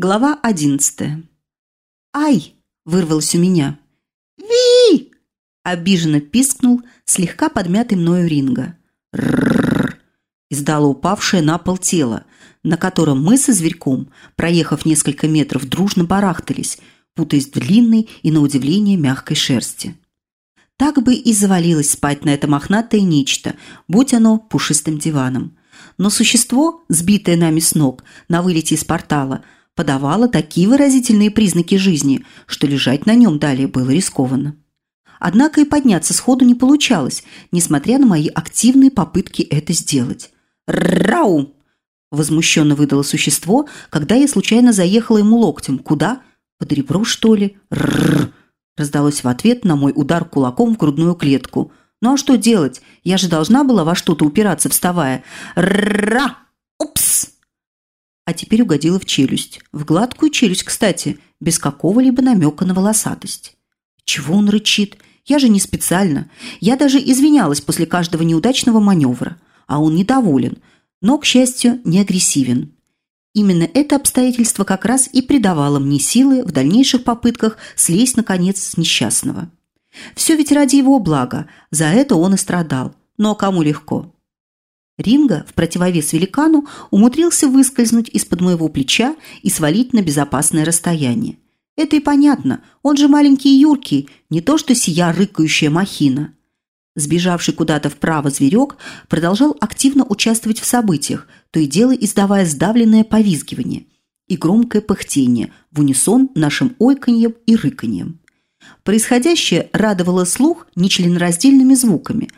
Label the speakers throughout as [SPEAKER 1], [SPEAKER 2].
[SPEAKER 1] Глава одиннадцатая. «Ай!» – вырвалось у меня. «Ви!» – обиженно пискнул слегка подмятый мною ринга. «Ррррр!» – издало упавшее на пол тело, на котором мы со зверьком, проехав несколько метров, дружно барахтались, путаясь в длинной и, на удивление, мягкой шерсти. Так бы и завалилось спать на это мохнатое нечто, будь оно пушистым диваном. Но существо, сбитое нами с ног на вылете из портала – подавала такие выразительные признаки жизни, что лежать на нем далее было рискованно. Однако и подняться сходу не получалось, несмотря на мои активные попытки это сделать. «Рау!» – возмущенно выдало существо, когда я случайно заехала ему локтем. «Куда? Под ребро, что ли?» «Рррр!» – раздалось в ответ на мой удар кулаком в грудную клетку. «Ну а что делать? Я же должна была во что-то упираться, вставая. Рра! Упс!» а теперь угодила в челюсть. В гладкую челюсть, кстати, без какого-либо намека на волосатость. Чего он рычит? Я же не специально. Я даже извинялась после каждого неудачного маневра. А он недоволен, но, к счастью, не агрессивен. Именно это обстоятельство как раз и придавало мне силы в дальнейших попытках слезть, наконец, с несчастного. Все ведь ради его блага, за это он и страдал. Но кому легко? Ринга, в противовес великану, умудрился выскользнуть из-под моего плеча и свалить на безопасное расстояние. Это и понятно, он же маленький и юркий, не то что сия рыкающая махина. Сбежавший куда-то вправо зверек продолжал активно участвовать в событиях, то и дело издавая сдавленное повизгивание и громкое пыхтение в унисон нашим ойканьем и рыканьем. Происходящее радовало слух нечленораздельными звуками,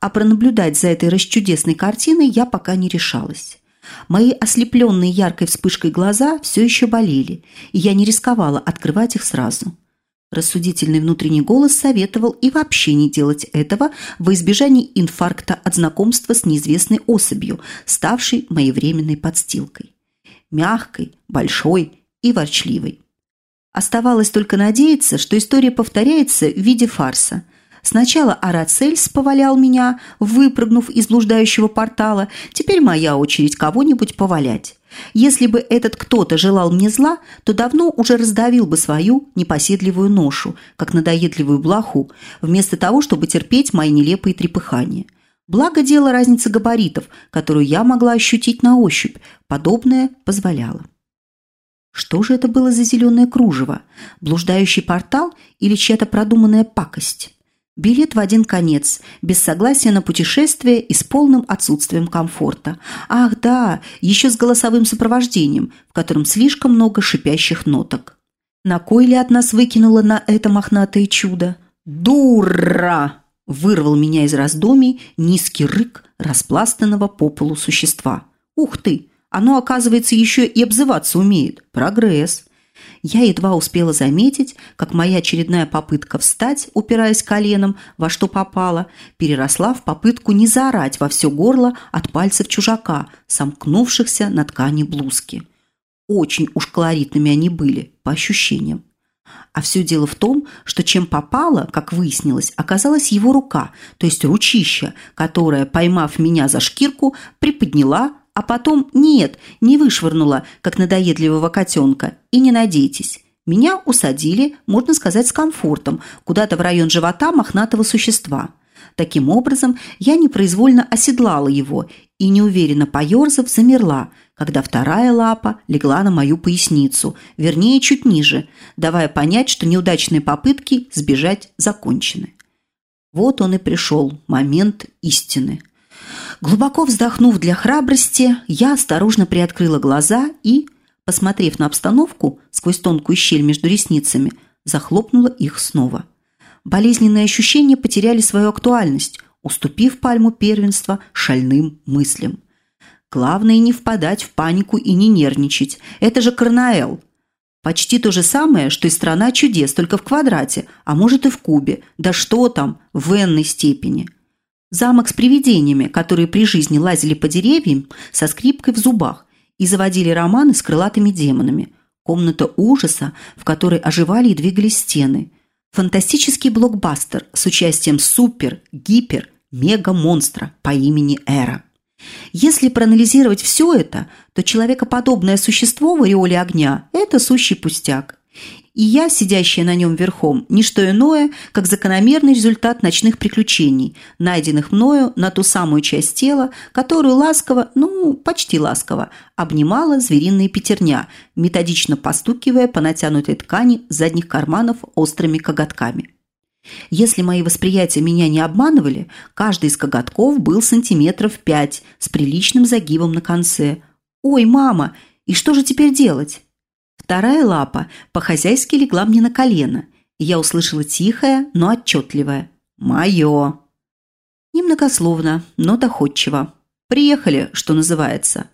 [SPEAKER 1] а пронаблюдать за этой расчудесной картиной я пока не решалась. Мои ослепленные яркой вспышкой глаза все еще болели, и я не рисковала открывать их сразу. Рассудительный внутренний голос советовал и вообще не делать этого во избежание инфаркта от знакомства с неизвестной особью, ставшей моей временной подстилкой. Мягкой, большой и ворчливой. Оставалось только надеяться, что история повторяется в виде фарса. Сначала Арацельс повалял меня, выпрыгнув из блуждающего портала, теперь моя очередь кого-нибудь повалять. Если бы этот кто-то желал мне зла, то давно уже раздавил бы свою непоседливую ношу, как надоедливую блоху, вместо того, чтобы терпеть мои нелепые трепыхания. Благо дело разницы габаритов, которую я могла ощутить на ощупь, подобное позволяло. Что же это было за зеленое кружево? Блуждающий портал или чья-то продуманная пакость? Билет в один конец, без согласия на путешествие и с полным отсутствием комфорта. Ах да, еще с голосовым сопровождением, в котором слишком много шипящих ноток. На кой ли от нас выкинуло на это мохнатое чудо? «Дура!» – вырвал меня из раздумий низкий рык распластанного по полу существа. «Ух ты! Оно, оказывается, еще и обзываться умеет. Прогресс. Я едва успела заметить, как моя очередная попытка встать, упираясь коленом во что попало, переросла в попытку не заорать во все горло от пальцев чужака, сомкнувшихся на ткани блузки. Очень уж колоритными они были, по ощущениям. А все дело в том, что чем попало, как выяснилось, оказалась его рука, то есть ручища, которая, поймав меня за шкирку, приподняла, а потом нет, не вышвырнула, как надоедливого котенка. И не надейтесь. Меня усадили, можно сказать, с комфортом, куда-то в район живота мохнатого существа. Таким образом, я непроизвольно оседлала его и, неуверенно поерзав, замерла, когда вторая лапа легла на мою поясницу, вернее, чуть ниже, давая понять, что неудачные попытки сбежать закончены. Вот он и пришел, момент истины. Глубоко вздохнув для храбрости, я осторожно приоткрыла глаза и, посмотрев на обстановку сквозь тонкую щель между ресницами, захлопнула их снова. Болезненные ощущения потеряли свою актуальность, уступив пальму первенства шальным мыслям. Главное не впадать в панику и не нервничать. Это же Карнаэл. Почти то же самое, что и страна чудес, только в квадрате, а может и в кубе. Да что там, в энной степени – Замок с привидениями, которые при жизни лазили по деревьям со скрипкой в зубах и заводили романы с крылатыми демонами. Комната ужаса, в которой оживали и двигались стены. Фантастический блокбастер с участием супер, гипер, мега-монстра по имени Эра. Если проанализировать все это, то человекоподобное существо в ореоле огня – это сущий пустяк. И я, сидящая на нем верхом, не что иное, как закономерный результат ночных приключений, найденных мною на ту самую часть тела, которую ласково, ну, почти ласково, обнимала звериная пятерня, методично постукивая по натянутой ткани задних карманов острыми коготками. Если мои восприятия меня не обманывали, каждый из коготков был сантиметров пять с приличным загибом на конце. «Ой, мама, и что же теперь делать?» Вторая лапа по-хозяйски легла мне на колено, и я услышала тихое, но отчетливое «Мое». Немногословно, но доходчиво. «Приехали», что называется.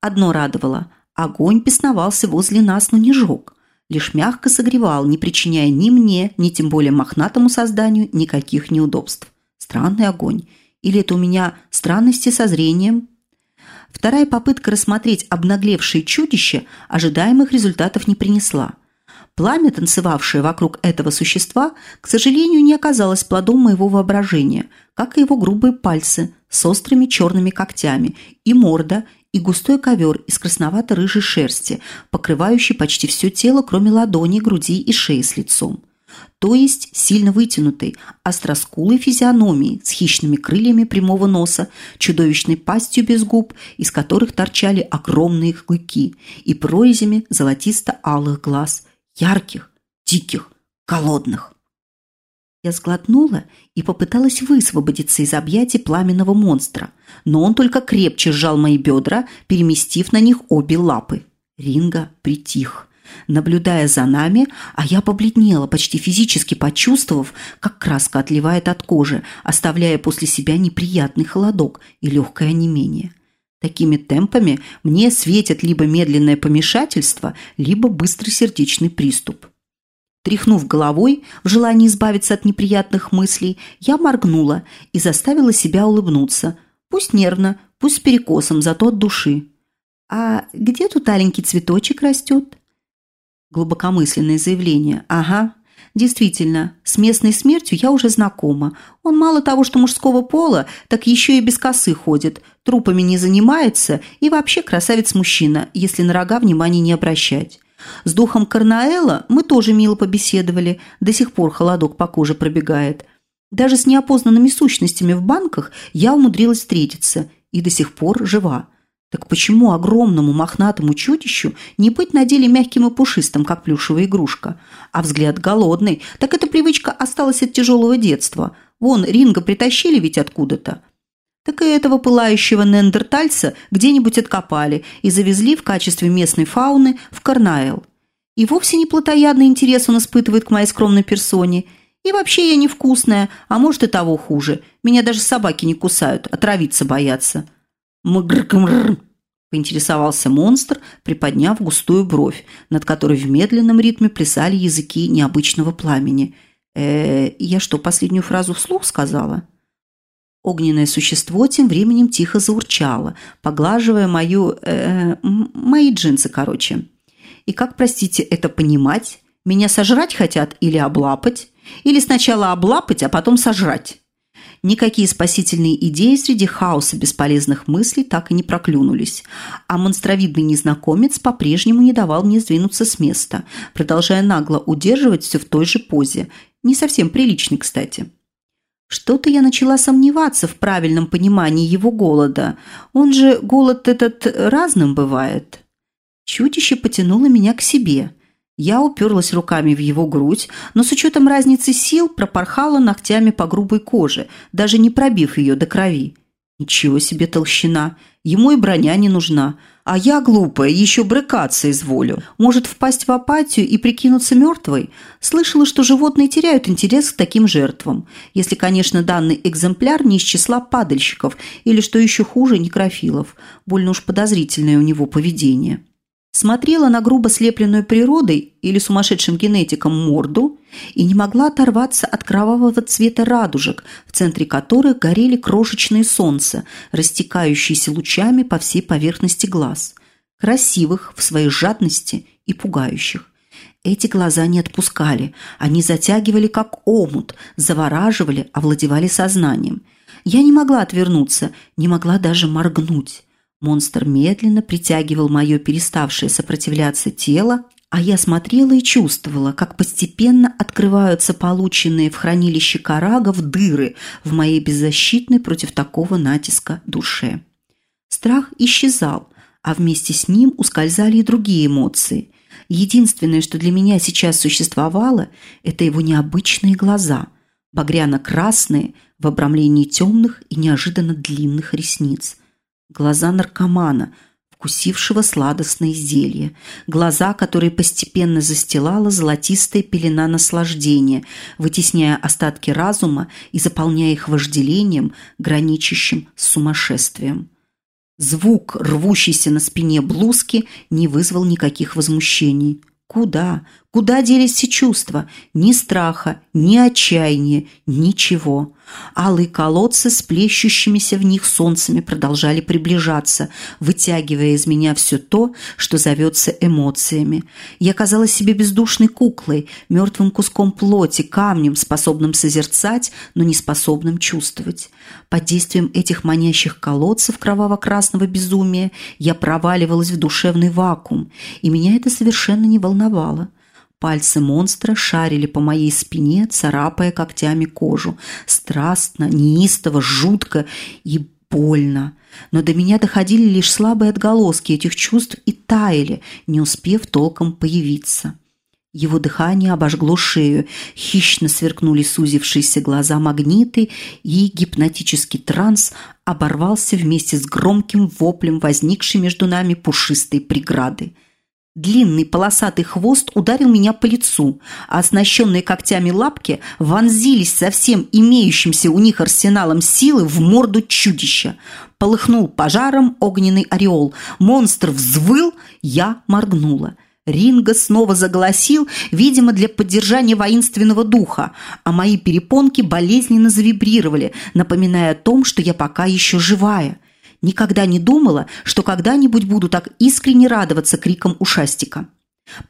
[SPEAKER 1] Одно радовало – огонь песновался возле нас, но не жег. Лишь мягко согревал, не причиняя ни мне, ни тем более мохнатому созданию никаких неудобств. Странный огонь. Или это у меня странности со зрением, Вторая попытка рассмотреть обнаглевшее чудище ожидаемых результатов не принесла. Пламя, танцевавшее вокруг этого существа, к сожалению, не оказалось плодом моего воображения, как и его грубые пальцы с острыми черными когтями, и морда, и густой ковер из красновато-рыжей шерсти, покрывающий почти все тело, кроме ладони, груди и шеи с лицом то есть сильно вытянутой, остроскулой физиономией с хищными крыльями прямого носа, чудовищной пастью без губ, из которых торчали огромные клыки, и прорезями золотисто-алых глаз, ярких, диких, голодных. Я сглотнула и попыталась высвободиться из объятий пламенного монстра, но он только крепче сжал мои бедра, переместив на них обе лапы. Ринга притих – наблюдая за нами, а я побледнела, почти физически почувствовав, как краска отливает от кожи, оставляя после себя неприятный холодок и легкое онемение. Такими темпами мне светит либо медленное помешательство, либо быстрый сердечный приступ. Тряхнув головой, в желании избавиться от неприятных мыслей, я моргнула и заставила себя улыбнуться. Пусть нервно, пусть с перекосом, зато от души. «А где тут аленький цветочек растет?» Глубокомысленное заявление. Ага, действительно, с местной смертью я уже знакома. Он мало того, что мужского пола, так еще и без косы ходит, трупами не занимается и вообще красавец-мужчина, если на рога внимания не обращать. С духом Карнаэла мы тоже мило побеседовали, до сих пор холодок по коже пробегает. Даже с неопознанными сущностями в банках я умудрилась встретиться и до сих пор жива. Так почему огромному мохнатому чудищу не быть на деле мягким и пушистым, как плюшевая игрушка? А взгляд голодный, так эта привычка осталась от тяжелого детства. Вон, Ринга притащили ведь откуда-то. Так и этого пылающего неандертальца где-нибудь откопали и завезли в качестве местной фауны в Карнаэл. И вовсе не плотоядный интерес он испытывает к моей скромной персоне. И вообще я невкусная, а может и того хуже. Меня даже собаки не кусают, отравиться боятся. «Мгр-гмр!» – поинтересовался монстр, приподняв густую бровь, над которой в медленном ритме плясали языки необычного пламени. э я что, последнюю фразу вслух сказала?» Огненное существо тем временем тихо заурчало, поглаживая мою... Э, мои джинсы, короче. И как, простите, это понимать? Меня сожрать хотят или облапать? Или сначала облапать, а потом сожрать? Никакие спасительные идеи среди хаоса бесполезных мыслей так и не проклюнулись. А монстровидный незнакомец по-прежнему не давал мне сдвинуться с места, продолжая нагло удерживать все в той же позе. Не совсем приличный, кстати. Что-то я начала сомневаться в правильном понимании его голода. Он же голод этот разным бывает. Чудище потянуло меня к себе – я уперлась руками в его грудь, но с учетом разницы сил пропорхала ногтями по грубой коже, даже не пробив ее до крови. Ничего себе толщина. Ему и броня не нужна. А я, глупая, еще брыкаться изволю. Может впасть в апатию и прикинуться мертвой? Слышала, что животные теряют интерес к таким жертвам. Если, конечно, данный экземпляр не из числа падальщиков или, что еще хуже, некрофилов. Больно уж подозрительное у него поведение смотрела на грубо слепленную природой или сумасшедшим генетиком морду и не могла оторваться от кровавого цвета радужек, в центре которых горели крошечные солнца, растекающиеся лучами по всей поверхности глаз, красивых в своей жадности и пугающих. Эти глаза не отпускали, они затягивали как омут, завораживали, овладевали сознанием – Я не могла отвернуться, не могла даже моргнуть. Монстр медленно притягивал мое переставшее сопротивляться тело, а я смотрела и чувствовала, как постепенно открываются полученные в хранилище карагов дыры в моей беззащитной против такого натиска душе. Страх исчезал, а вместе с ним ускользали и другие эмоции. Единственное, что для меня сейчас существовало, это его необычные глаза, багряно-красные в обрамлении темных и неожиданно длинных ресниц – глаза наркомана, вкусившего сладостное зелье, глаза, которые постепенно застилала золотистая пелена наслаждения, вытесняя остатки разума и заполняя их вожделением, граничащим с сумасшествием. Звук, рвущийся на спине блузки, не вызвал никаких возмущений. Куда? Куда делись все чувства? Ни страха, ни отчаяния, ничего. Алые колодцы с плещущимися в них солнцами продолжали приближаться, вытягивая из меня все то, что зовется эмоциями. Я казалась себе бездушной куклой, мертвым куском плоти, камнем, способным созерцать, но не способным чувствовать. Под действием этих манящих колодцев кроваво-красного безумия я проваливалась в душевный вакуум, и меня это совершенно не волновало. Пальцы монстра шарили по моей спине, царапая когтями кожу. Страстно, неистово, жутко и больно. Но до меня доходили лишь слабые отголоски этих чувств и таяли, не успев толком появиться. Его дыхание обожгло шею, хищно сверкнули сузившиеся глаза магниты, и гипнотический транс оборвался вместе с громким воплем, возникшей между нами пушистой преграды. Длинный полосатый хвост ударил меня по лицу, а оснащенные когтями лапки вонзились со всем имеющимся у них арсеналом силы в морду чудища. Полыхнул пожаром огненный ореол. Монстр взвыл, я моргнула. Ринго снова заголосил, видимо, для поддержания воинственного духа, а мои перепонки болезненно завибрировали, напоминая о том, что я пока еще живая. Никогда не думала, что когда-нибудь буду так искренне радоваться крикам ушастика.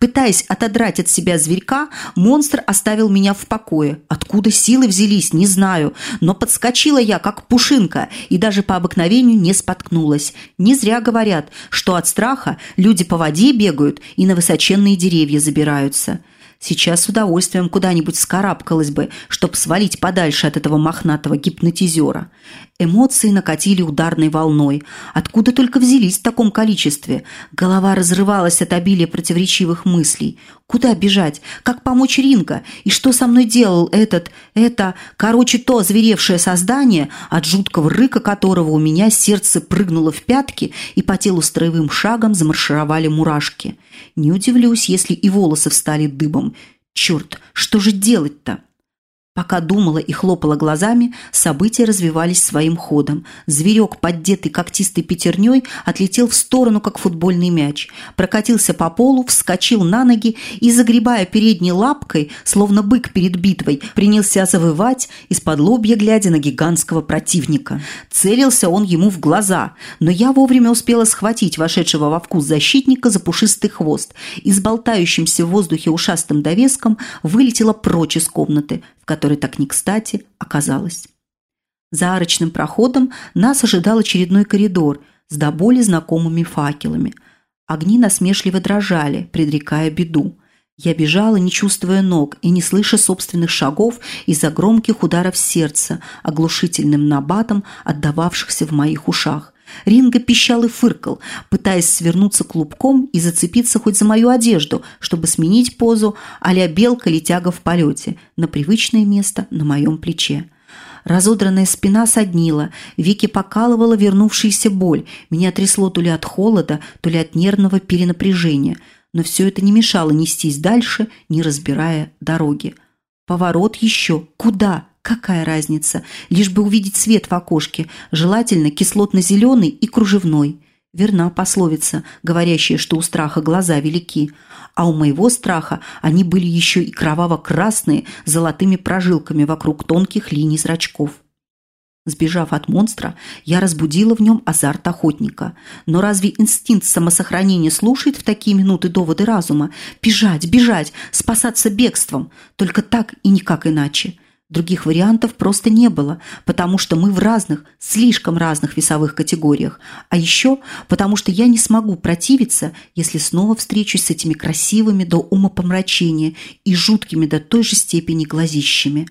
[SPEAKER 1] Пытаясь отодрать от себя зверька, монстр оставил меня в покое. Откуда силы взялись, не знаю, но подскочила я, как пушинка, и даже по обыкновению не споткнулась. Не зря говорят, что от страха люди по воде бегают и на высоченные деревья забираются. Сейчас с удовольствием куда-нибудь скарабкалась бы, чтобы свалить подальше от этого мохнатого гипнотизера. Эмоции накатили ударной волной. Откуда только взялись в таком количестве? Голова разрывалась от обилия противоречивых мыслей. Куда бежать? Как помочь Ринка? И что со мной делал этот, это, короче, то озверевшее создание, от жуткого рыка которого у меня сердце прыгнуло в пятки и по телу строевым шагом замаршировали мурашки. Не удивлюсь, если и волосы встали дыбом. Черт, что же делать-то? Пока думала и хлопала глазами, события развивались своим ходом. Зверек, поддетый когтистой пятерней, отлетел в сторону, как футбольный мяч. Прокатился по полу, вскочил на ноги и, загребая передней лапкой, словно бык перед битвой, принялся завывать, из-под лобья глядя на гигантского противника. Целился он ему в глаза, но я вовремя успела схватить вошедшего во вкус защитника за пушистый хвост и с болтающимся в воздухе ушастым довеском вылетела прочь из комнаты, в которой так не кстати оказалась. За арочным проходом нас ожидал очередной коридор с до боли знакомыми факелами. Огни насмешливо дрожали, предрекая беду. Я бежала, не чувствуя ног и не слыша собственных шагов из-за громких ударов сердца, оглушительным набатом, отдававшихся в моих ушах. Ринга пищал и фыркал, пытаясь свернуться клубком и зацепиться хоть за мою одежду, чтобы сменить позу а-ля белка летяга в полете на привычное место на моем плече. Разодранная спина соднила, веки покалывала вернувшаяся боль. Меня трясло то ли от холода, то ли от нервного перенапряжения. Но все это не мешало нестись дальше, не разбирая дороги. Поворот еще. Куда? Какая разница? Лишь бы увидеть свет в окошке, желательно кислотно-зеленый и кружевной. Верна пословица, говорящая, что у страха глаза велики. А у моего страха они были еще и кроваво-красные, золотыми прожилками вокруг тонких линий зрачков. Сбежав от монстра, я разбудила в нем азарт охотника. Но разве инстинкт самосохранения слушает в такие минуты доводы разума? Бежать, бежать, спасаться бегством. Только так и никак иначе. Других вариантов просто не было, потому что мы в разных, слишком разных весовых категориях. А еще потому что я не смогу противиться, если снова встречусь с этими красивыми до умопомрачения и жуткими до той же степени глазищами.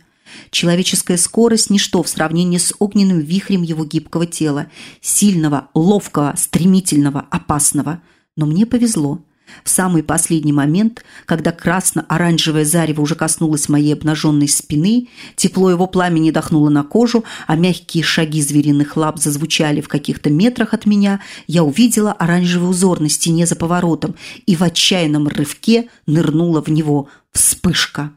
[SPEAKER 1] Человеческая скорость – ничто в сравнении с огненным вихрем его гибкого тела, сильного, ловкого, стремительного, опасного. Но мне повезло. В самый последний момент, когда красно-оранжевое зарево уже коснулось моей обнаженной спины, тепло его пламени дохнуло на кожу, а мягкие шаги звериных лап зазвучали в каких-то метрах от меня, я увидела оранжевый узор на стене за поворотом и в отчаянном рывке нырнула в него. Вспышка!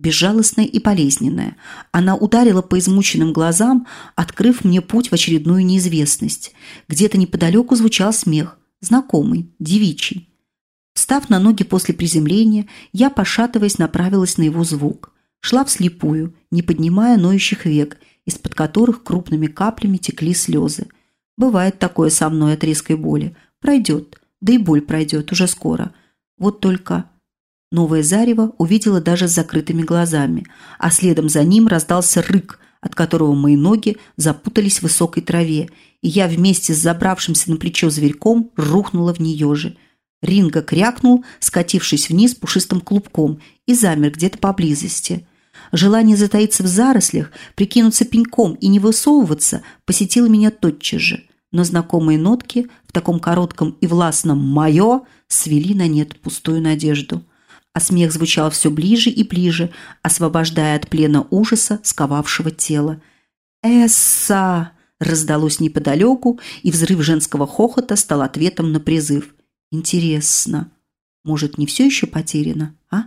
[SPEAKER 1] безжалостная и болезненная. Она ударила по измученным глазам, открыв мне путь в очередную неизвестность. Где-то неподалеку звучал смех, знакомый, девичий. Встав на ноги после приземления, я, пошатываясь, направилась на его звук. Шла вслепую, не поднимая ноющих век, из-под которых крупными каплями текли слезы. Бывает такое со мной от резкой боли. Пройдет, да и боль пройдет уже скоро. Вот только новое зарево увидела даже с закрытыми глазами, а следом за ним раздался рык, от которого мои ноги запутались в высокой траве, и я вместе с забравшимся на плечо зверьком рухнула в нее же – Ринга крякнул, скатившись вниз пушистым клубком, и замер где-то поблизости. Желание затаиться в зарослях, прикинуться пеньком и не высовываться посетило меня тотчас же. Но знакомые нотки в таком коротком и властном «моё» свели на нет пустую надежду. А смех звучал все ближе и ближе, освобождая от плена ужаса, сковавшего тело. «Эсса!» раздалось неподалеку, и взрыв женского хохота стал ответом на призыв – Интересно, может, не все еще потеряно, а?